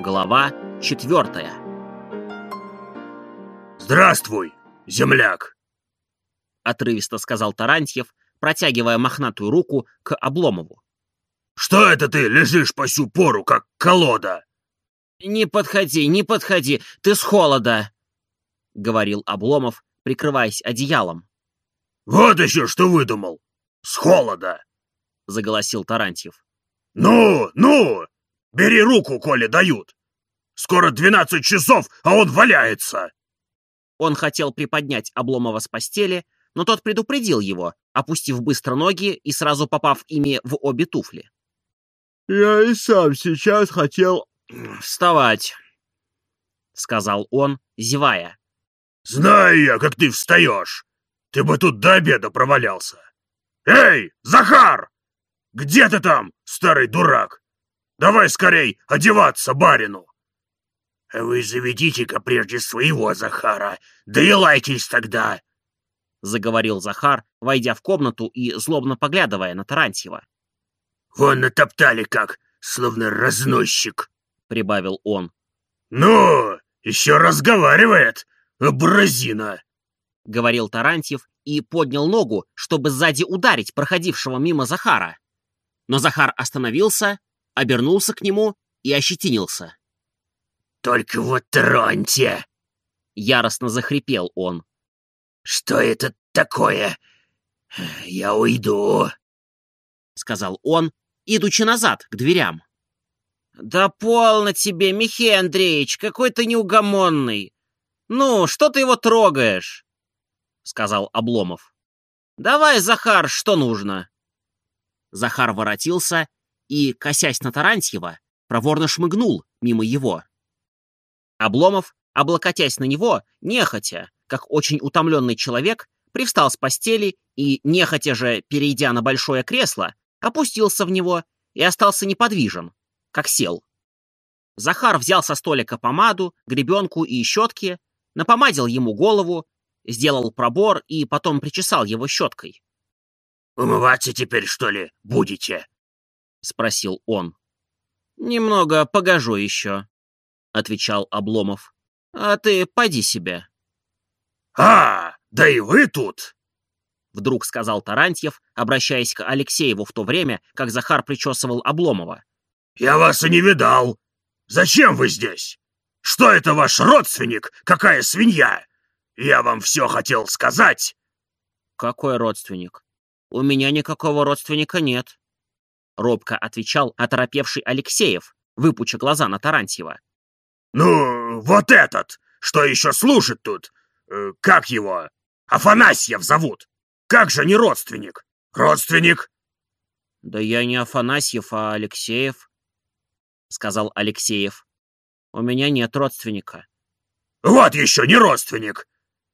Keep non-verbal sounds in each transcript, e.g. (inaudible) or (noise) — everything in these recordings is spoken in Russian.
Глава четвертая. «Здравствуй, земляк!» — отрывисто сказал Тарантьев, протягивая мохнатую руку к Обломову. «Что это ты лежишь по сю пору, как колода?» «Не подходи, не подходи, ты с холода!» — говорил Обломов, прикрываясь одеялом. «Вот еще что выдумал! С холода!» — заголосил Тарантьев. «Ну, ну! Бери руку, коли дают! Скоро двенадцать часов, а он валяется!» Он хотел приподнять Обломова с постели, но тот предупредил его, опустив быстро ноги и сразу попав ими в обе туфли. «Я и сам сейчас хотел «Вставать», — сказал он, зевая. «Знаю я, как ты встаешь! Ты бы тут до обеда провалялся! Эй, Захар! Где ты там, старый дурак? Давай скорей одеваться барину!» «Вы заведите-ка прежде своего Захара, да тогда!» — заговорил Захар, войдя в комнату и злобно поглядывая на Тарантьева. «Вон натоптали как, словно разносчик!» — прибавил он. «Ну, еще разговаривает, абразина!» — говорил Тарантьев и поднял ногу, чтобы сзади ударить проходившего мимо Захара. Но Захар остановился, обернулся к нему и ощетинился. «Только вот троньте!» — яростно захрипел он. «Что это такое? Я уйду!» — сказал он, идучи назад, к дверям. «Да полно тебе, Михей Андреевич, какой ты неугомонный! Ну, что ты его трогаешь?» — сказал Обломов. «Давай, Захар, что нужно?» Захар воротился и, косясь на Тарантьева, проворно шмыгнул мимо его. Обломов, облокотясь на него, нехотя, как очень утомленный человек, привстал с постели и, нехотя же, перейдя на большое кресло, опустился в него и остался неподвижен, как сел. Захар взял со столика помаду, гребенку и щетки, напомадил ему голову, сделал пробор и потом причесал его щеткой. «Умываться теперь, что ли, будете?» — спросил он. «Немного погожу еще», — отвечал Обломов. «А ты поди себе». «А, да и вы тут!» Вдруг сказал Тарантьев, обращаясь к Алексееву в то время, как Захар причесывал Обломова. «Я вас и не видал. Зачем вы здесь? Что это ваш родственник? Какая свинья? Я вам все хотел сказать». «Какой родственник? У меня никакого родственника нет», — робко отвечал оторопевший Алексеев, выпуча глаза на Тарантьева. «Ну, вот этот, что еще служит тут. Э, как его? Афанасьев зовут. Как же не родственник? Родственник?» «Да я не Афанасьев, а Алексеев», — сказал Алексеев. «У меня нет родственника». «Вот еще не родственник.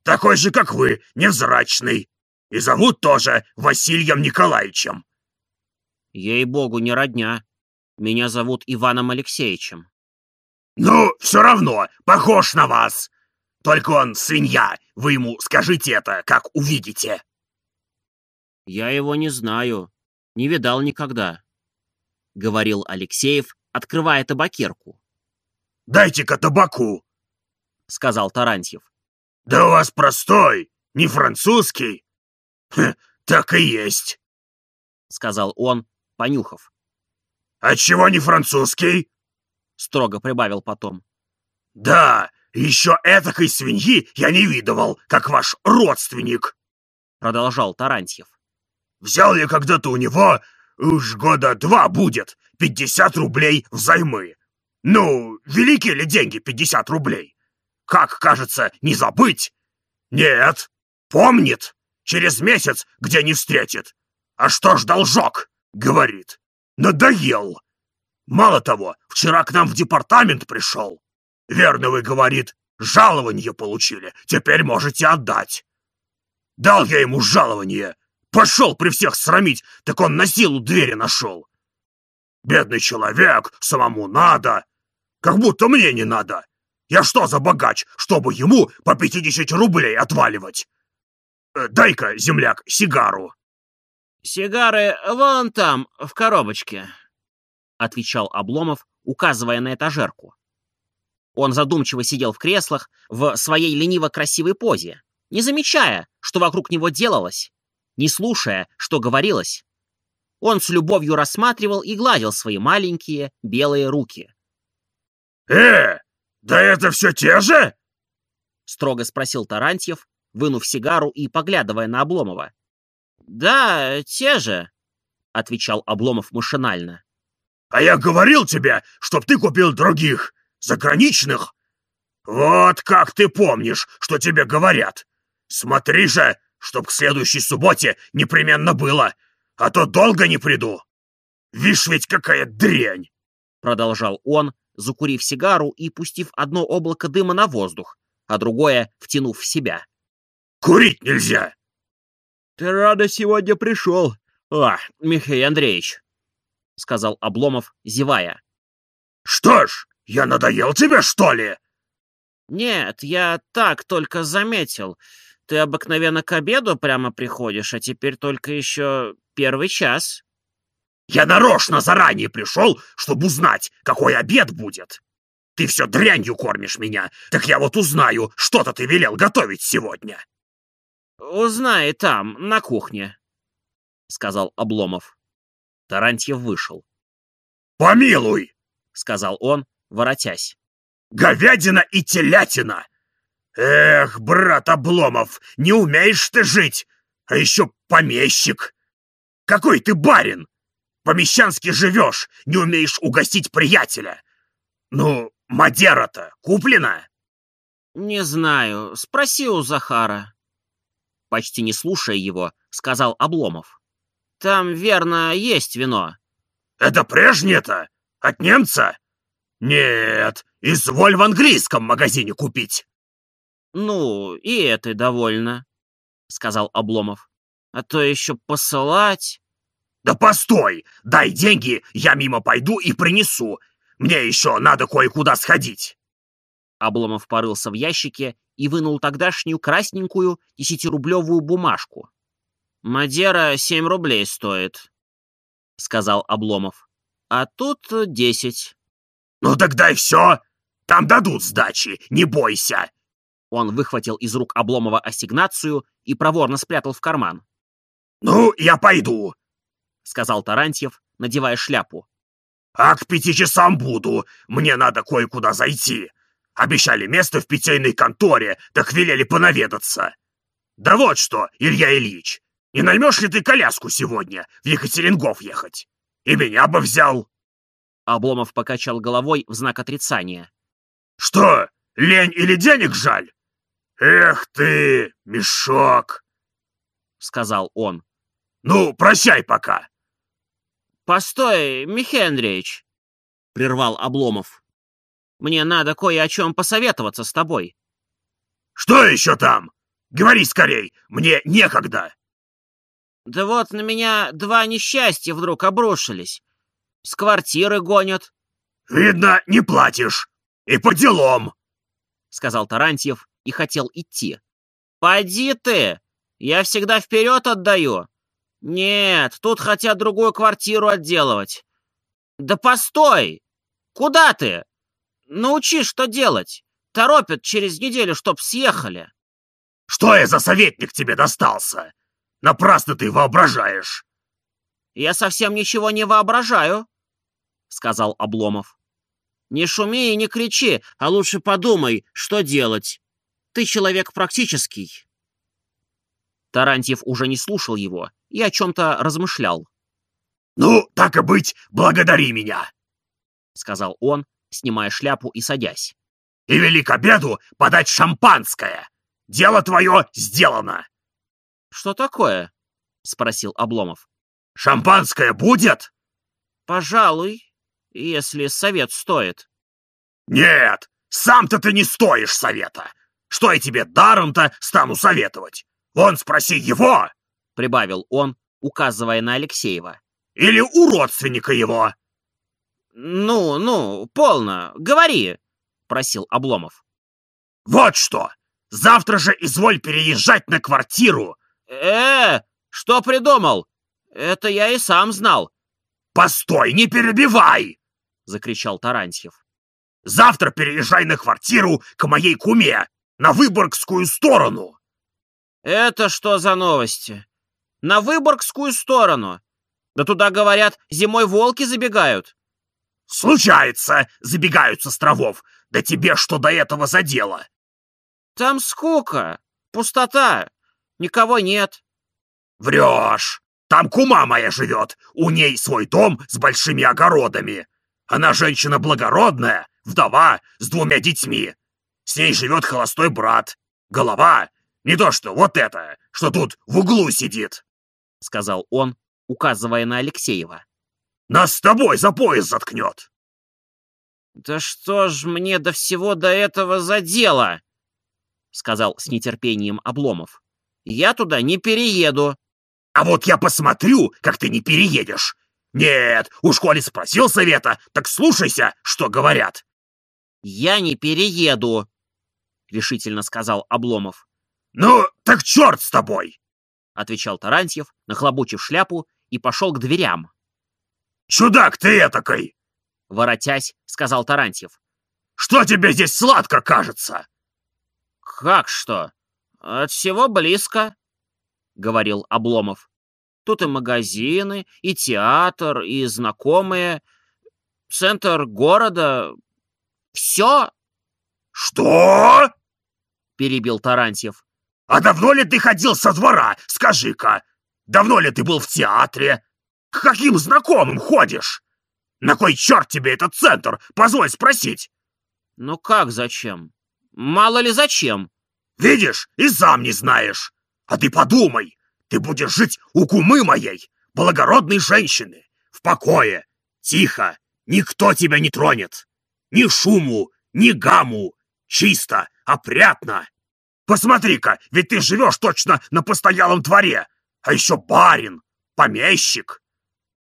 Такой же, как вы, невзрачный. И зовут тоже Васильем Николаевичем». «Ей-богу, не родня. Меня зовут Иваном Алексеевичем». «Ну, все равно, похож на вас. Только он свинья, вы ему скажите это, как увидите». «Я его не знаю, не видал никогда», — говорил Алексеев, открывая табакерку. «Дайте-ка табаку», — сказал Тарантьев. «Да у вас простой, не французский». Хм, «Так и есть», — сказал он, понюхав. «Отчего не французский?» — строго прибавил потом. «Да, еще этакой свиньи я не видывал, как ваш родственник», — продолжал Тарантьев. «Взял я когда-то у него, уж года два будет, пятьдесят рублей взаймы. Ну, великие ли деньги пятьдесят рублей? Как, кажется, не забыть? Нет, помнит, через месяц где не встретит. А что ж должок, говорит, надоел. Мало того, вчера к нам в департамент пришел. Верно вы, говорит, жалование получили, теперь можете отдать. Дал я ему жалование, пошел при всех срамить, так он на силу двери нашел. Бедный человек, самому надо. Как будто мне не надо. Я что за богач, чтобы ему по 50 рублей отваливать? Э, Дай-ка, земляк, сигару. «Сигары вон там, в коробочке», — отвечал Обломов, указывая на этажерку. Он задумчиво сидел в креслах в своей лениво-красивой позе, не замечая, что вокруг него делалось, не слушая, что говорилось. Он с любовью рассматривал и гладил свои маленькие белые руки. «Э, да это все те же?» — строго спросил Тарантьев, вынув сигару и поглядывая на Обломова. «Да, те же», — отвечал Обломов машинально. «А я говорил тебе, чтоб ты купил других, заграничных. Вот как ты помнишь, что тебе говорят. Смотри же, чтоб к следующей субботе непременно было, а то долго не приду. Вишь ведь какая дрянь!» Продолжал он, закурив сигару и пустив одно облако дыма на воздух, а другое втянув в себя. «Курить нельзя!» «Ты рано сегодня пришел!» «А, Михаил Андреевич!» — сказал Обломов, зевая. «Что ж, я надоел тебе, что ли?» «Нет, я так только заметил. Ты обыкновенно к обеду прямо приходишь, а теперь только еще первый час». «Я нарочно заранее пришел, чтобы узнать, какой обед будет. Ты все дрянью кормишь меня, так я вот узнаю, что-то ты велел готовить сегодня». «Узнай там, на кухне», — сказал Обломов. Тарантьев вышел. «Помилуй!» — сказал он, воротясь. «Говядина и телятина! Эх, брат Обломов, не умеешь ты жить, а еще помещик! Какой ты барин! Помещански живешь, не умеешь угостить приятеля! Ну, Мадера-то куплена?» «Не знаю, спроси у Захара», почти не слушая его, сказал Обломов. «Там, верно, есть вино». «Это прежнее-то? От немца?» «Нет, изволь в английском магазине купить». «Ну, и это довольно», — сказал Обломов. «А то еще посылать...» «Да постой! Дай деньги, я мимо пойду и принесу. Мне еще надо кое-куда сходить». Обломов порылся в ящике и вынул тогдашнюю красненькую десятирублевую бумажку. «Мадера семь рублей стоит», — сказал Обломов. «А тут десять». «Ну тогда и все. Там дадут сдачи, не бойся». Он выхватил из рук Обломова ассигнацию и проворно спрятал в карман. «Ну, я пойду», — сказал Тарантьев, надевая шляпу. «А к пяти часам буду. Мне надо кое-куда зайти. Обещали место в питейной конторе, так велели понаведаться. Да вот что, Илья Ильич, не наймешь ли ты коляску сегодня в Екатерингов ехать? И меня бы взял. Обломов покачал головой в знак отрицания. Что, лень или денег жаль? Эх ты, мешок, сказал он. Ну, прощай пока. Постой, Михаил Андреевич, прервал Обломов. Мне надо кое о чем посоветоваться с тобой. Что еще там? Говори скорей, мне некогда. Да вот на меня два несчастья вдруг обрушились. С квартиры гонят. Видно, не платишь. И по делам, — сказал Тарантьев и хотел идти. Поди ты! Я всегда вперед отдаю. Нет, тут хотят другую квартиру отделывать. Да постой! Куда ты? Научи, что делать. Торопят через неделю, чтоб съехали. Что я за советник тебе достался? Напрасно ты воображаешь. Я совсем ничего не воображаю, сказал Обломов. Не шуми и не кричи, а лучше подумай, что делать. Ты человек практический. Тарантьев уже не слушал его и о чем-то размышлял. «Ну, так и быть, благодари меня!» — сказал он, снимая шляпу и садясь. «И вели к обеду подать шампанское! Дело твое сделано!» «Что такое?» — спросил Обломов. «Шампанское будет?» «Пожалуй, если совет стоит». «Нет, сам-то ты не стоишь совета! Что я тебе даром-то стану советовать? Вон спроси его!» — прибавил он, указывая на Алексеева. «Или у родственника его!» «Ну, ну, полно, говори!» — просил Обломов. «Вот что! Завтра же изволь переезжать на квартиру!» «Э, что придумал? Это я и сам знал!» «Постой, не перебивай!» — закричал Тарантьев. Завтра переезжай на квартиру к моей куме, на Выборгскую сторону. Это что за новости? На Выборгскую сторону? Да туда, говорят, зимой волки забегают. Случается, забегают с островов. Да тебе что до этого за дело? Там скука, пустота, никого нет. Врешь. Там кума моя живет, у ней свой дом с большими огородами. Она женщина благородная, вдова с двумя детьми. С ней живет холостой брат. Голова не то что вот это, что тут в углу сидит, — сказал он, указывая на Алексеева. Нас с тобой за пояс заткнет. Да что ж мне до всего до этого за дело? — сказал с нетерпением Обломов. Я туда не перееду. А вот я посмотрю, как ты не переедешь. Нет, у школе спросил совета, так слушайся, что говорят. Я не перееду, решительно сказал Обломов. Ну, так черт с тобой, отвечал Тарантьев, нахлобучив шляпу, и пошел к дверям. Чудак ты этакой! Воротясь, сказал Тарантьев. Что тебе здесь сладко кажется? Как что? От всего близко, говорил Обломов. Тут и магазины, и театр, и знакомые, центр города. Все. Что? Перебил Тарантьев. А давно ли ты ходил со двора, скажи-ка? Давно ли ты был в театре? К каким знакомым ходишь? На кой черт тебе этот центр? Позволь спросить. Ну как зачем? Мало ли зачем. Видишь, и сам не знаешь. А ты подумай, ты будешь жить у кумы моей, благородной женщины, в покое, тихо, никто тебя не тронет. Ни шуму, ни гаму, чисто, опрятно. Посмотри-ка, ведь ты живешь точно на постоялом дворе, а еще барин, помещик.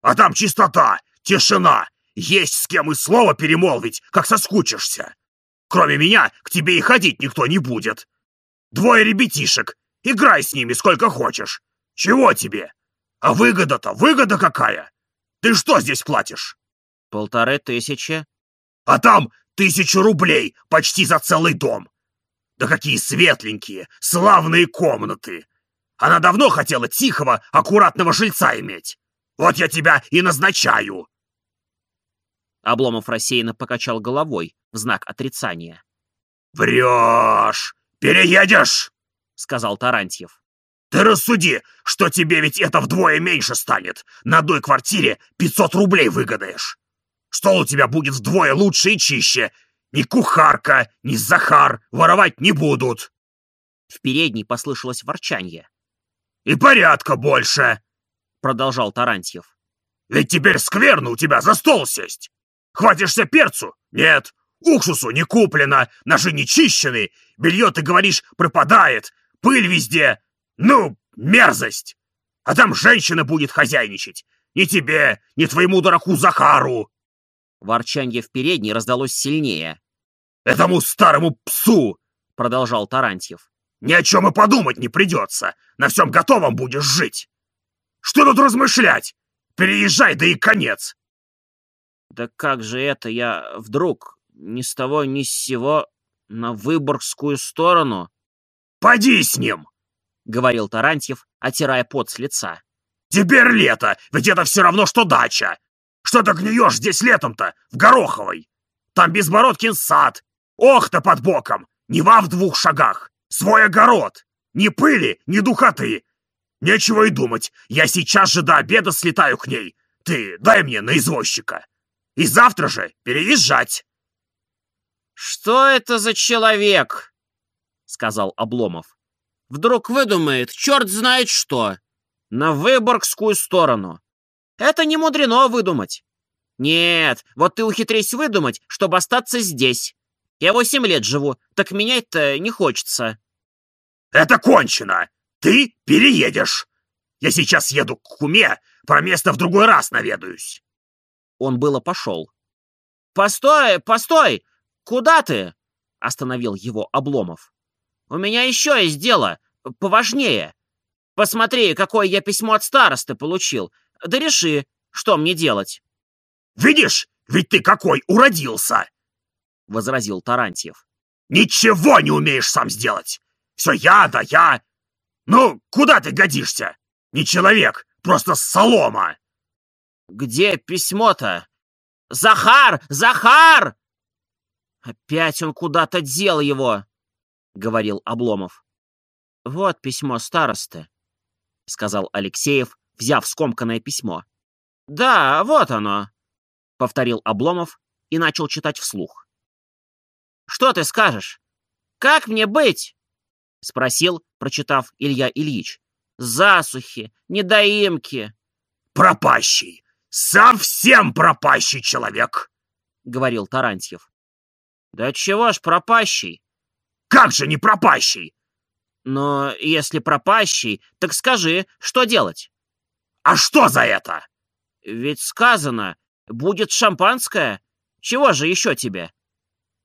А там чистота, тишина, есть с кем и слово перемолвить, как соскучишься. Кроме меня, к тебе и ходить никто не будет. Двое ребятишек, Играй с ними сколько хочешь. Чего тебе? А выгода-то, выгода какая? Ты что здесь платишь? Полторы тысячи. А там тысячу рублей почти за целый дом. Да какие светленькие, славные комнаты. Она давно хотела тихого, аккуратного жильца иметь. Вот я тебя и назначаю. Обломов рассеянно покачал головой в знак отрицания. «Врешь! Переедешь!» сказал Тарантьев. «Ты рассуди, что тебе ведь это вдвое меньше станет. На одной квартире 500 рублей выгадаешь. Стол у тебя будет вдвое лучше и чище. Ни кухарка, ни Захар воровать не будут». В передней послышалось ворчанье. «И порядка больше», — продолжал Тарантьев. «Ведь теперь скверно у тебя за стол сесть. Хватишься перцу? Нет. Уксусу не куплено, ножи не чищены, белье, ты говоришь, пропадает, пыль везде. Ну, мерзость! А там женщина будет хозяйничать. Ни тебе, ни твоему дураку Захару!» Ворчанье в передней раздалось сильнее. «Этому старому псу!» — продолжал Тарантьев. «Ни о чем и подумать не придется. На всем готовом будешь жить. Что тут размышлять? Переезжай, да и конец!» «Да как же это я вдруг, ни с того ни с сего, на Выборгскую сторону?» «Поди с ним!» — говорил Тарантьев, отирая пот с лица. «Теперь лето, ведь это все равно, что дача! Что ты гниешь здесь летом-то, в Гороховой? Там Безбородкин сад, ох-то под боком, Нева в двух шагах, свой огород, ни пыли, ни духоты. Нечего и думать, я сейчас же до обеда слетаю к ней. Ты дай мне на извозчика. И завтра же переезжать». «Что это за человек?» сказал Обломов. Вдруг выдумает, черт знает что. На Выборгскую сторону. Это не мудрено выдумать. Нет, вот ты ухитрись выдумать, чтобы остаться здесь. Я восемь лет живу, так менять-то не хочется. Это кончено. Ты переедешь. Я сейчас еду к куме, про место в другой раз наведаюсь. Он было пошел. «Постой, постой! Куда ты?» — остановил его Обломов. У меня еще есть дело, поважнее. Посмотри, какое я письмо от старосты получил. Да реши, что мне делать. Видишь, ведь ты какой уродился. возразил Тарантьев. Ничего не умеешь сам сделать. Все я да я. Ну, куда ты годишься? Не человек, просто солома. Где письмо-то? Захар! Захар! Опять он куда-то дел его, говорил Обломов. Вот письмо старосты, сказал Алексеев, взяв скомканное письмо. Да, вот оно, повторил Обломов и начал читать вслух. Что ты скажешь? Как мне быть? Спросил, прочитав Илья Ильич. Засухи, недоимки. Пропащий! Совсем пропащий человек! Говорил Тарантьев. Да чего ж пропащий? Как же не пропащий? Но если пропащий, так скажи, что делать? А что за это? Ведь сказано, будет шампанское. Чего же еще тебе?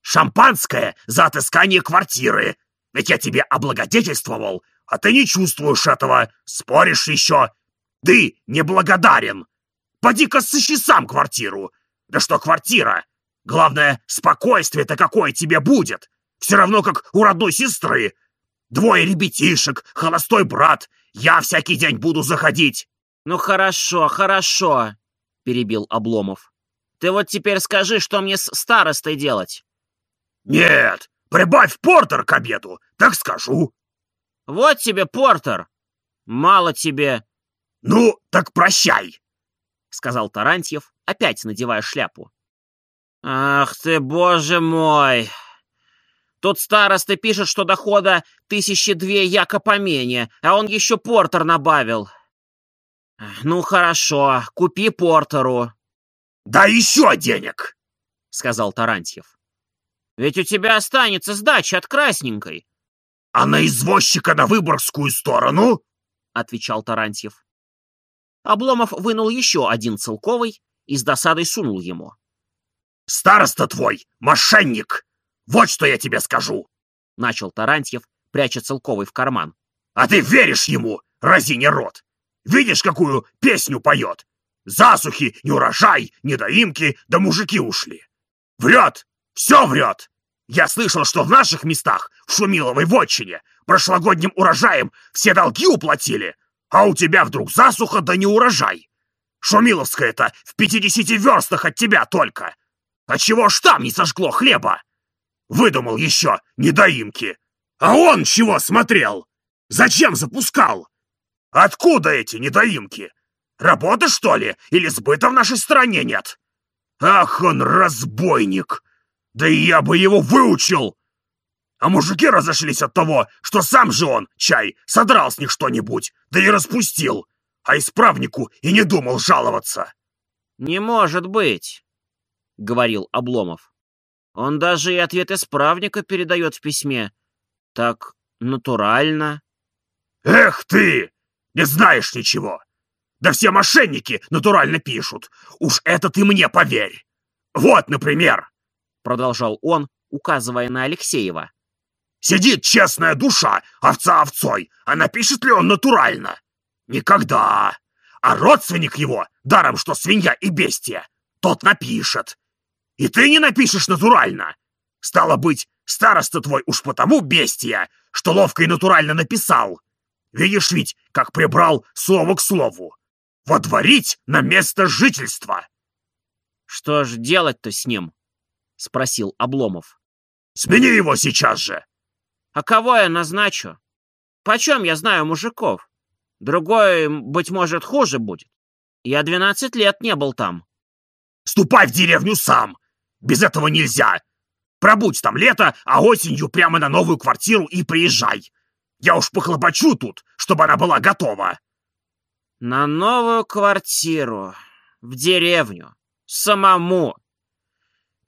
Шампанское за отыскание квартиры. Ведь я тебе облагодетельствовал, а ты не чувствуешь этого, споришь еще. Ты неблагодарен. Поди-ка сыщи сам квартиру. Да что квартира? Главное, спокойствие-то какое тебе будет. Все равно, как у родной сестры. Двое ребятишек, холостой брат. Я всякий день буду заходить. Ну хорошо, хорошо, перебил Обломов. Ты вот теперь скажи, что мне с старостой делать. «Нет, прибавь портер к обеду, так скажу». «Вот тебе портер. Мало тебе». «Ну, так прощай», — сказал Тарантьев, опять надевая шляпу. «Ах ты, боже мой! Тут староста пишет, что дохода тысячи две яко помене, а он еще портер набавил. Ну, хорошо, купи портеру». «Да еще денег!» — сказал Тарантьев. Ведь у тебя останется сдача от красненькой. — А на извозчика на Выборгскую сторону? — отвечал Тарантьев. Обломов вынул еще один целковый и с досадой сунул ему. — Староста твой, мошенник! Вот что я тебе скажу! — начал Тарантьев, пряча целковый в карман. — А ты веришь ему, разине рот? Видишь, какую песню поет? Засухи, не урожай, недоимки, да мужики ушли. Врет, все врет! Я слышал, что в наших местах, в Шумиловой вотчине, прошлогодним урожаем все долги уплатили, а у тебя вдруг засуха да не урожай. Шумиловская-то в пятидесяти верстах от тебя только. А чего ж там не сожгло хлеба? Выдумал еще недоимки. А он чего смотрел? Зачем запускал? Откуда эти недоимки? Работы, что ли? Или сбыта в нашей стране нет? Ах он, разбойник! Да и я бы его выучил! А мужики разошлись от того, что сам же он, чай, содрал с них что-нибудь, да и распустил, а исправнику и не думал жаловаться. «Не может быть», — говорил Обломов. «Он даже и ответ исправника передает в письме. Так натурально». «Эх ты! Не знаешь ничего! Да все мошенники натурально пишут. Уж это ты мне поверь. Вот, например, продолжал он, указывая на Алексеева. «Сидит честная душа, овца овцой, а напишет ли он натурально? Никогда! А родственник его, даром что свинья и бестия, тот напишет. И ты не напишешь натурально. Стало быть, староста твой уж потому бестия, что ловко и натурально написал. Видишь ведь, как прибрал слово к слову. Водворить на место жительства. Что ж делать-то с ним? — спросил Обломов. «Смени его сейчас же!» «А кого я назначу? Почем я знаю мужиков? Другой, быть может, хуже будет. Я двенадцать лет не был там». «Ступай в деревню сам! Без этого нельзя! Пробудь там лето, а осенью прямо на новую квартиру и приезжай! Я уж похлопочу тут, чтобы она была готова!» «На новую квартиру, в деревню, самому!»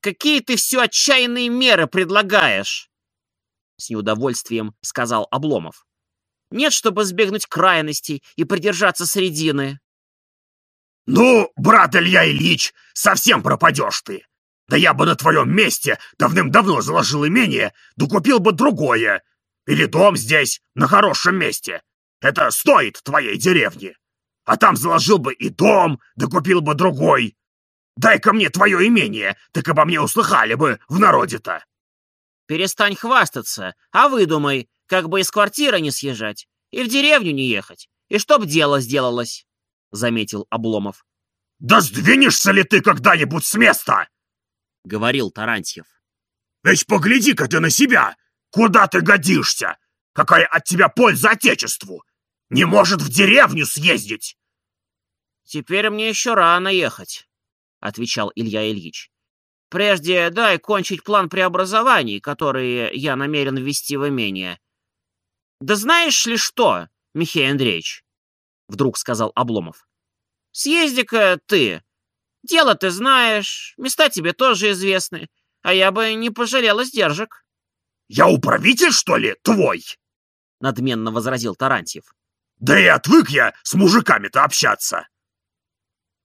Какие ты все отчаянные меры предлагаешь!» С неудовольствием сказал Обломов. «Нет, чтобы сбегнуть крайностей и придержаться средины». «Ну, брат Илья Ильич, совсем пропадешь ты! Да я бы на твоем месте давным-давно заложил имение, да купил бы другое. Или дом здесь, на хорошем месте. Это стоит твоей деревни. А там заложил бы и дом, да купил бы другой. Дай-ка мне твое имение, так обо мне услыхали бы в народе-то. Перестань хвастаться, а выдумай, как бы из квартиры не съезжать и в деревню не ехать, и чтоб дело сделалось, — заметил Обломов. — Да сдвинешься ли ты когда-нибудь с места? — говорил Тарантьев. — Ведь погляди-ка ты на себя! Куда ты годишься? Какая от тебя польза Отечеству? Не может в деревню съездить! — Теперь мне еще рано ехать, — отвечал Илья Ильич. — Прежде дай кончить план преобразований, который я намерен ввести в имение. — Да знаешь ли что, Михей Андреевич? — вдруг сказал Обломов. — Съезди-ка ты. Дело ты знаешь, места тебе тоже известны, а я бы не пожалел издержек. — Я управитель, что ли, твой? — надменно возразил Тарантьев. — Да и отвык я с мужиками-то общаться. —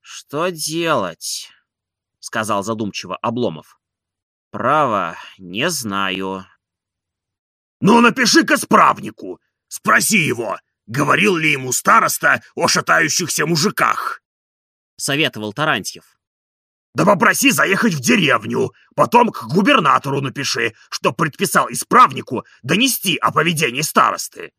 Что делать? — сказал задумчиво Обломов. — Право, не знаю. — Ну, напиши-ка справнику. Спроси его, говорил ли ему староста о шатающихся мужиках. — советовал Тарантьев. Да попроси заехать в деревню, потом к губернатору напиши, что предписал исправнику донести о поведении старосты.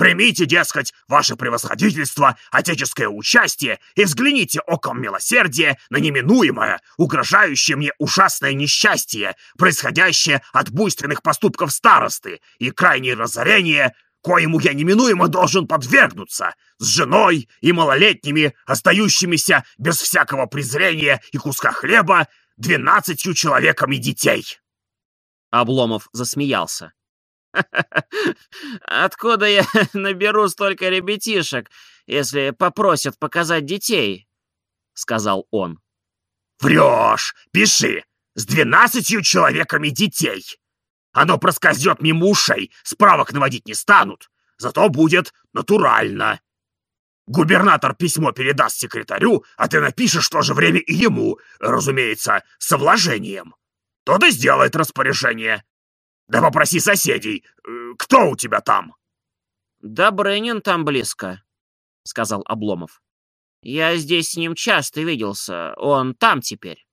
Примите, дескать, ваше превосходительство, отеческое участие и взгляните оком милосердия на неминуемое, угрожающее мне ужасное несчастье, происходящее от буйственных поступков старосты и крайнее разорение коему я неминуемо должен подвергнуться, с женой и малолетними, остающимися без всякого презрения и куска хлеба, двенадцатью человеками детей. Обломов засмеялся. (laughs) «Откуда я (laughs) наберу столько ребятишек, если попросят показать детей?» — сказал он. «Врешь! Пиши! С двенадцатью человеками детей! Оно проскользнет мимо ушей, справок наводить не станут. Зато будет натурально. Губернатор письмо передаст секретарю, а ты напишешь в то же время и ему, разумеется, с вложением. Тот и сделает распоряжение. Да попроси соседей. Э, кто у тебя там? Добрынин там близко, сказал Обломов. Я здесь с ним часто виделся. Он там теперь.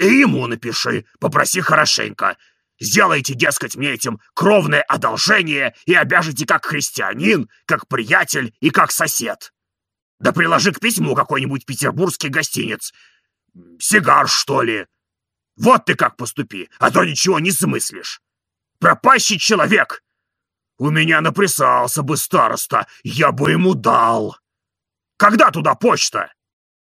И ему напиши, попроси хорошенько. Сделайте, дескать, мне этим кровное одолжение и обяжете как христианин, как приятель и как сосед. Да приложи к письму какой-нибудь петербургский гостиниц. Сигар, что ли? Вот ты как поступи, а то ничего не смыслишь. Пропащий человек! У меня наприсался бы староста, я бы ему дал. Когда туда почта?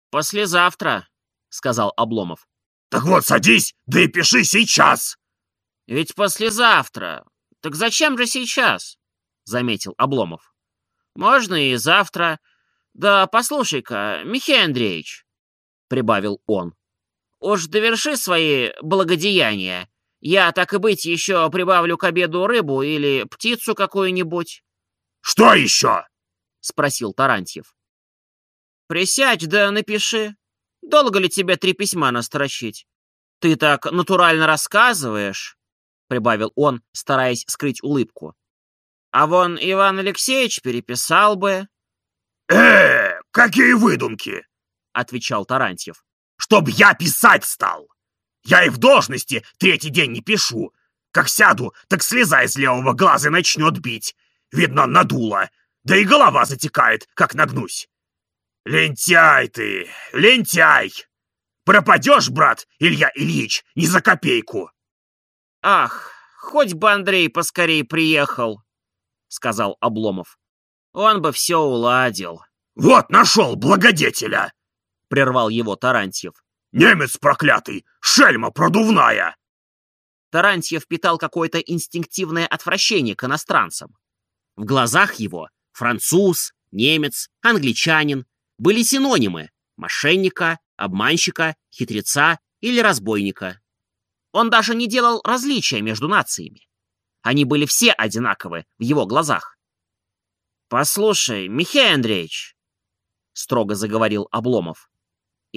Послезавтра, сказал Обломов. Так вот, садись, да и пиши сейчас. Ведь послезавтра. Так зачем же сейчас? Заметил Обломов. Можно и завтра. Да послушай-ка, Михей Андреевич, прибавил он. Уж доверши свои благодеяния. Я, так и быть, еще прибавлю к обеду рыбу или птицу какую-нибудь. Что еще? Спросил Тарантьев. Присядь да напиши. Долго ли тебе три письма настрочить? Ты так натурально рассказываешь. — прибавил он, стараясь скрыть улыбку. «А вон Иван Алексеевич переписал бы». «Э, какие выдумки!» — отвечал Тарантьев. «Чтоб я писать стал! Я и в должности третий день не пишу. Как сяду, так слеза из левого глаза начнет бить. Видно, надуло. Да и голова затекает, как нагнусь. Лентяй ты, лентяй! Пропадешь, брат Илья Ильич, не за копейку!» «Ах, хоть бы Андрей поскорей приехал», — сказал Обломов. «Он бы все уладил». «Вот нашел благодетеля!» — прервал его Тарантьев. «Немец проклятый! Шельма продувная!» Тарантьев питал какое-то инстинктивное отвращение к иностранцам. В глазах его француз, немец, англичанин были синонимы мошенника, обманщика, хитреца или разбойника. Он даже не делал различия между нациями. Они были все одинаковы в его глазах. «Послушай, Михей Андреевич», — строго заговорил Обломов,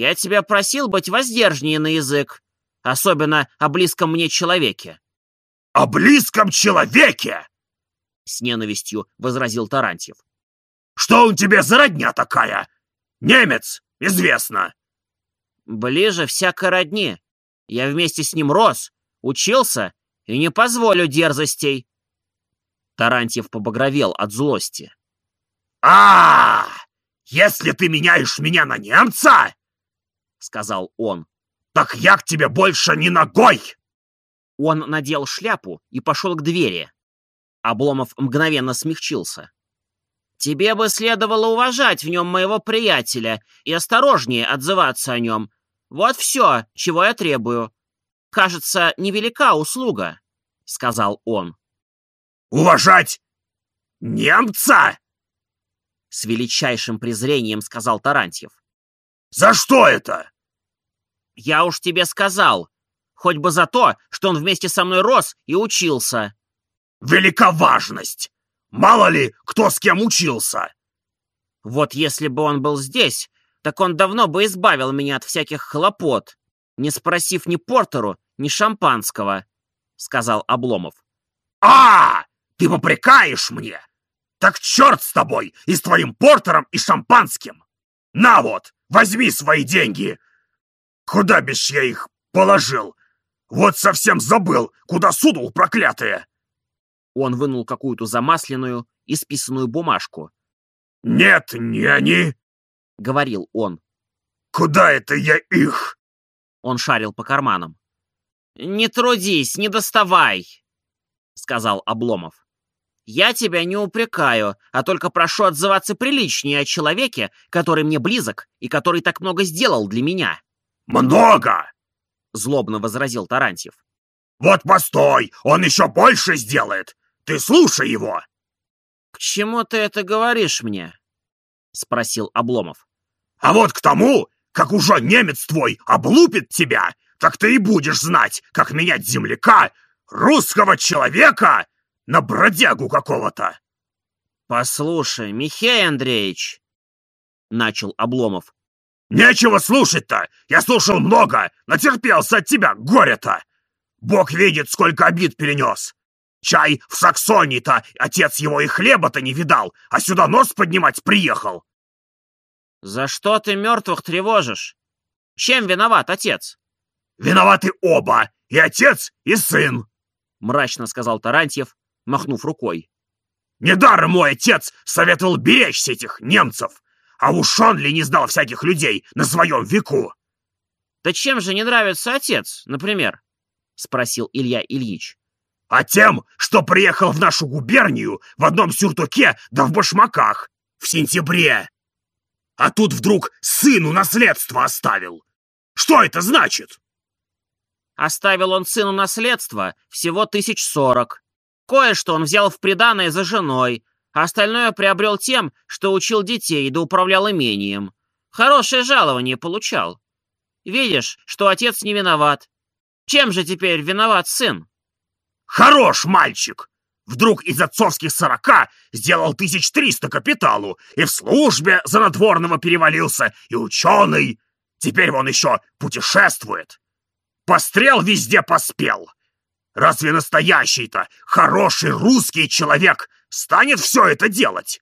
«я тебя просил быть воздержнее на язык, особенно о близком мне человеке». «О близком человеке?» — с ненавистью возразил Тарантьев. «Что он тебе за родня такая? Немец, известно. Ближе всяко родни. Я вместе с ним рос, учился и не позволю дерзостей. Тарантьев побагровел от злости. а, -а, -а Если ты меняешь меня на немца, — сказал он, — так я к тебе больше не ногой! Он надел шляпу и пошел к двери. Обломов мгновенно смягчился. «Тебе бы следовало уважать в нем моего приятеля и осторожнее отзываться о нем. Вот все, чего я требую. Кажется, невелика услуга», — сказал он. «Уважать немца?» С величайшим презрением сказал Тарантьев. «За что это?» «Я уж тебе сказал. Хоть бы за то, что он вместе со мной рос и учился». «Велика важность! Мало ли, кто с кем учился!» «Вот если бы он был здесь, так он давно бы избавил меня от всяких хлопот, не спросив ни портеру, ни шампанского», — сказал Обломов. «А, ты попрекаешь мне? Так черт с тобой и с твоим портером и шампанским! На вот, возьми свои деньги! Куда бишь я их положил? Вот совсем забыл, куда сунул, проклятые!» Он вынул какую-то замасленную, исписанную бумажку. «Нет, не они!» — говорил он. «Куда это я их?» Он шарил по карманам. «Не трудись, не доставай!» — сказал Обломов. «Я тебя не упрекаю, а только прошу отзываться приличнее о человеке, который мне близок и который так много сделал для меня». «Много!» — злобно возразил Тарантьев. «Вот постой, он еще больше сделает! Ты слушай его!» «К чему ты это говоришь мне?» — спросил Обломов. «А вот к тому, как уже немец твой облупит тебя, так ты и будешь знать, как менять земляка, русского человека, на бродягу какого-то!» «Послушай, Михей Андреевич!» — начал Обломов. «Нечего слушать-то! Я слушал много, натерпелся от тебя, горе-то! Бог видит, сколько обид перенес! Чай в Саксонии-то отец его и хлеба-то не видал, а сюда нос поднимать приехал!» «За что ты мертвых тревожишь? Чем виноват отец?» «Виноваты оба, и отец, и сын!» — мрачно сказал Тарантьев, махнув рукой. «Недаром мой отец советовал беречься этих немцев, а уж он ли не знал всяких людей на своем веку?» «Да чем же не нравится отец, например?» — спросил Илья Ильич. «А тем, что приехал в нашу губернию в одном сюртуке да в башмаках в сентябре. А тут вдруг сыну наследство оставил. Что это значит?» Оставил он сыну наследство всего тысяч сорок. Кое-что он взял в приданое за женой, а остальное приобрел тем, что учил детей да управлял имением. Хорошее жалование получал. Видишь, что отец не виноват. Чем же теперь виноват сын? Хорош мальчик! Вдруг из отцовских сорока сделал тысяч триста капиталу, и в службе за надворного перевалился, и ученый. Теперь он еще путешествует. Пострел везде поспел. Разве настоящий-то хороший русский человек станет все это делать?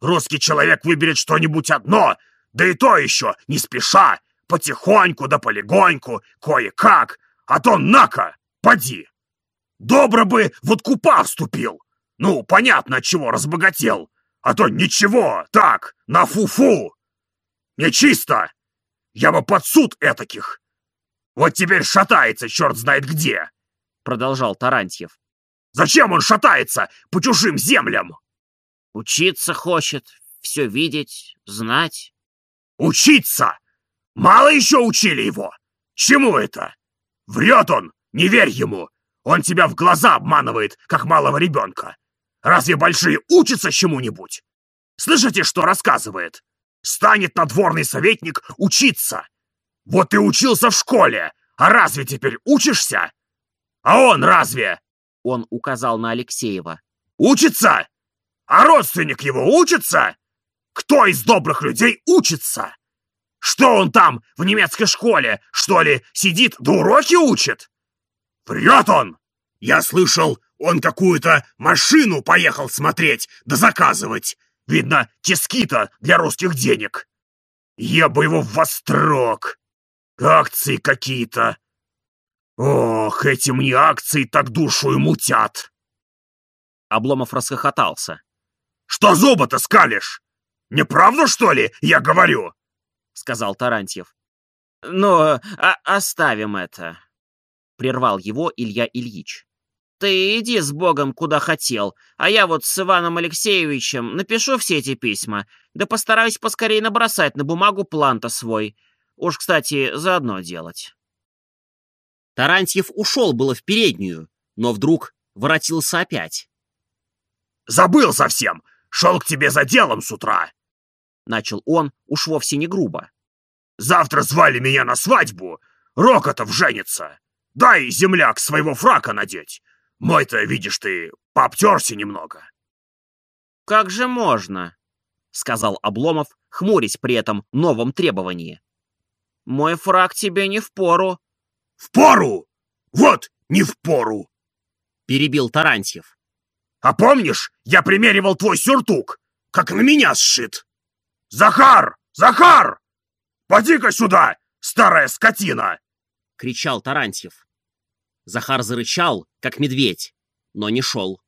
Русский человек выберет что-нибудь одно, да и то еще не спеша, потихоньку да полегоньку, кое-как, а то на-ка, поди. Добро бы вот купа вступил. Ну, понятно, от чего разбогател. А то ничего, так, на фу-фу. Нечисто. Я бы под суд этаких. Вот теперь шатается черт знает где, продолжал Тарантьев. Зачем он шатается по чужим землям? Учиться хочет, все видеть, знать. Учиться? Мало еще учили его. Чему это? Врет он, не верь ему. Он тебя в глаза обманывает, как малого ребенка. Разве большие учатся чему-нибудь? Слышите, что рассказывает? Станет надворный советник учиться. Вот ты учился в школе, а разве теперь учишься? А он разве? Он указал на Алексеева. Учится? А родственник его учится? Кто из добрых людей учится? Что он там в немецкой школе, что ли, сидит да уроки учит? Врет он! Я слышал, он какую-то машину поехал смотреть да заказывать. Видно, тиски-то для русских денег. Я бы его в вострок. Акции какие-то. Ох, эти мне акции так душу и мутят. Обломов расхохотался. Что зубы-то скалишь? Неправду, что ли, я говорю? Сказал Тарантьев. Ну, а оставим это. Прервал его Илья Ильич. Ты иди с Богом куда хотел, а я вот с Иваном Алексеевичем напишу все эти письма, да постараюсь поскорее набросать на бумагу план-то свой. Уж, кстати, заодно делать. Тарантьев ушел было в переднюю, но вдруг воротился опять. «Забыл совсем! Шел к тебе за делом с утра!» Начал он уж вовсе не грубо. «Завтра звали меня на свадьбу! Рокотов женится! Дай, земляк, своего фрака надеть! Мой-то, видишь ты, пообтерся немного!» «Как же можно?» — сказал Обломов, хмурясь при этом новом требовании. «Мой фраг тебе не впору». «Впору! Вот, не впору!» — перебил Тарантьев. «А помнишь, я примеривал твой сюртук, как на меня сшит? Захар! Захар! Поди-ка сюда, старая скотина!» — кричал Тарантьев. Захар зарычал, как медведь, но не шел.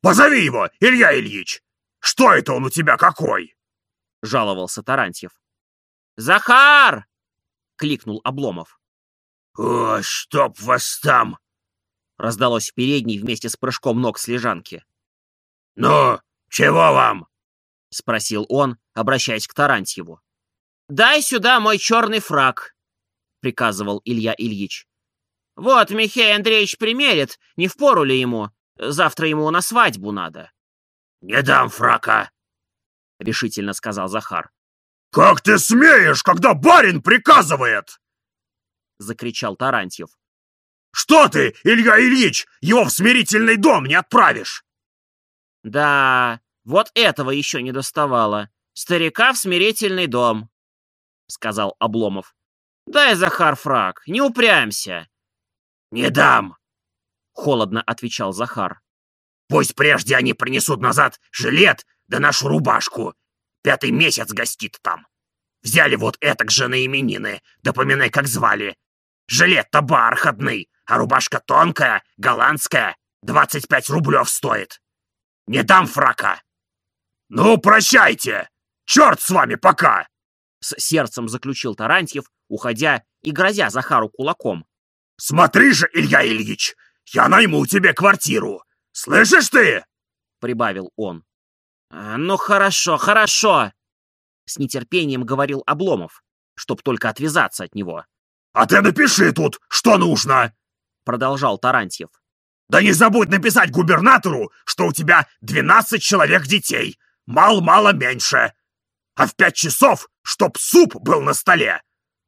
«Позови его, Илья Ильич! Что это он у тебя какой?» — жаловался Тарантьев. «Захар!» — кликнул Обломов. «О, чтоб вас там!» — раздалось в передней вместе с прыжком ног с лежанки. «Ну, чего вам?» — спросил он, обращаясь к Тарантьеву. «Дай сюда мой черный фраг», — приказывал Илья Ильич. «Вот, Михей Андреевич примерит, не впору ли ему? Завтра ему на свадьбу надо». «Не дам фрака», — решительно сказал Захар. «Как ты смеешь, когда барин приказывает?» — закричал Тарантьев. «Что ты, Илья Ильич, его в смирительный дом не отправишь?» «Да, вот этого еще не доставало. Старика в смирительный дом», — сказал Обломов. «Дай, Захар, фраг, не упрямься». «Не дам», — холодно отвечал Захар. «Пусть прежде они принесут назад жилет да нашу рубашку. Пятый месяц гостит там. Взяли вот это к жены именины, да поминай, как звали. Жилет-то бархатный, а рубашка тонкая, голландская, 25 рублев стоит. Не дам фрака. Ну, прощайте! Черт с вами пока!» С сердцем заключил Тарантьев, уходя и грозя Захару кулаком. «Смотри же, Илья Ильич, я найму тебе квартиру. Слышишь ты?» Прибавил он. «А, «Ну хорошо, хорошо!» С нетерпением говорил Обломов, чтоб только отвязаться от него. «А ты напиши тут, что нужно!» Продолжал Тарантьев. «Да не забудь написать губернатору, что у тебя двенадцать человек детей, мало-мало меньше. А в пять часов, чтоб суп был на столе.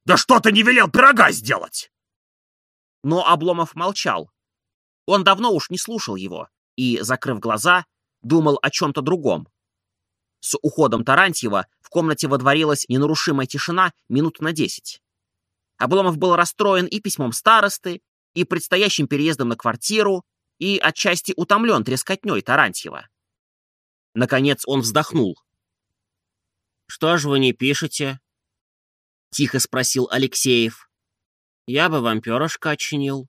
Да что ты не велел пирога сделать?» Но Обломов молчал. Он давно уж не слушал его и, закрыв глаза, думал о чем-то другом. С уходом Тарантьева в комнате водворилась ненарушимая тишина минут на десять. Обломов был расстроен и письмом старосты, и предстоящим переездом на квартиру, и отчасти утомлен трескотней Тарантьева. Наконец он вздохнул. «Что ж вы не пишете?» — тихо спросил Алексеев. «Я бы вам перышко очинил».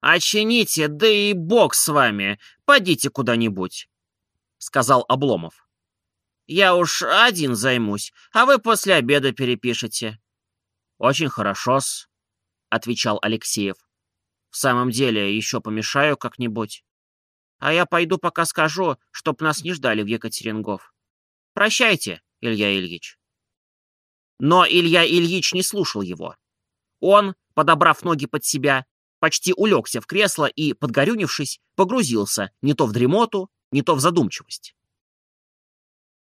«Очините, да и бог с вами, подите куда-нибудь», — сказал Обломов. «Я уж один займусь, а вы после обеда перепишете». «Очень хорошо-с», — отвечал Алексеев. «В самом деле, еще помешаю как-нибудь. А я пойду пока скажу, чтоб нас не ждали в Екатерингов. Прощайте, Илья Ильич». Но Илья Ильич не слушал его. Он, подобрав ноги под себя, почти улегся в кресло и, подгорюнившись, погрузился не то в дремоту, не то в задумчивость.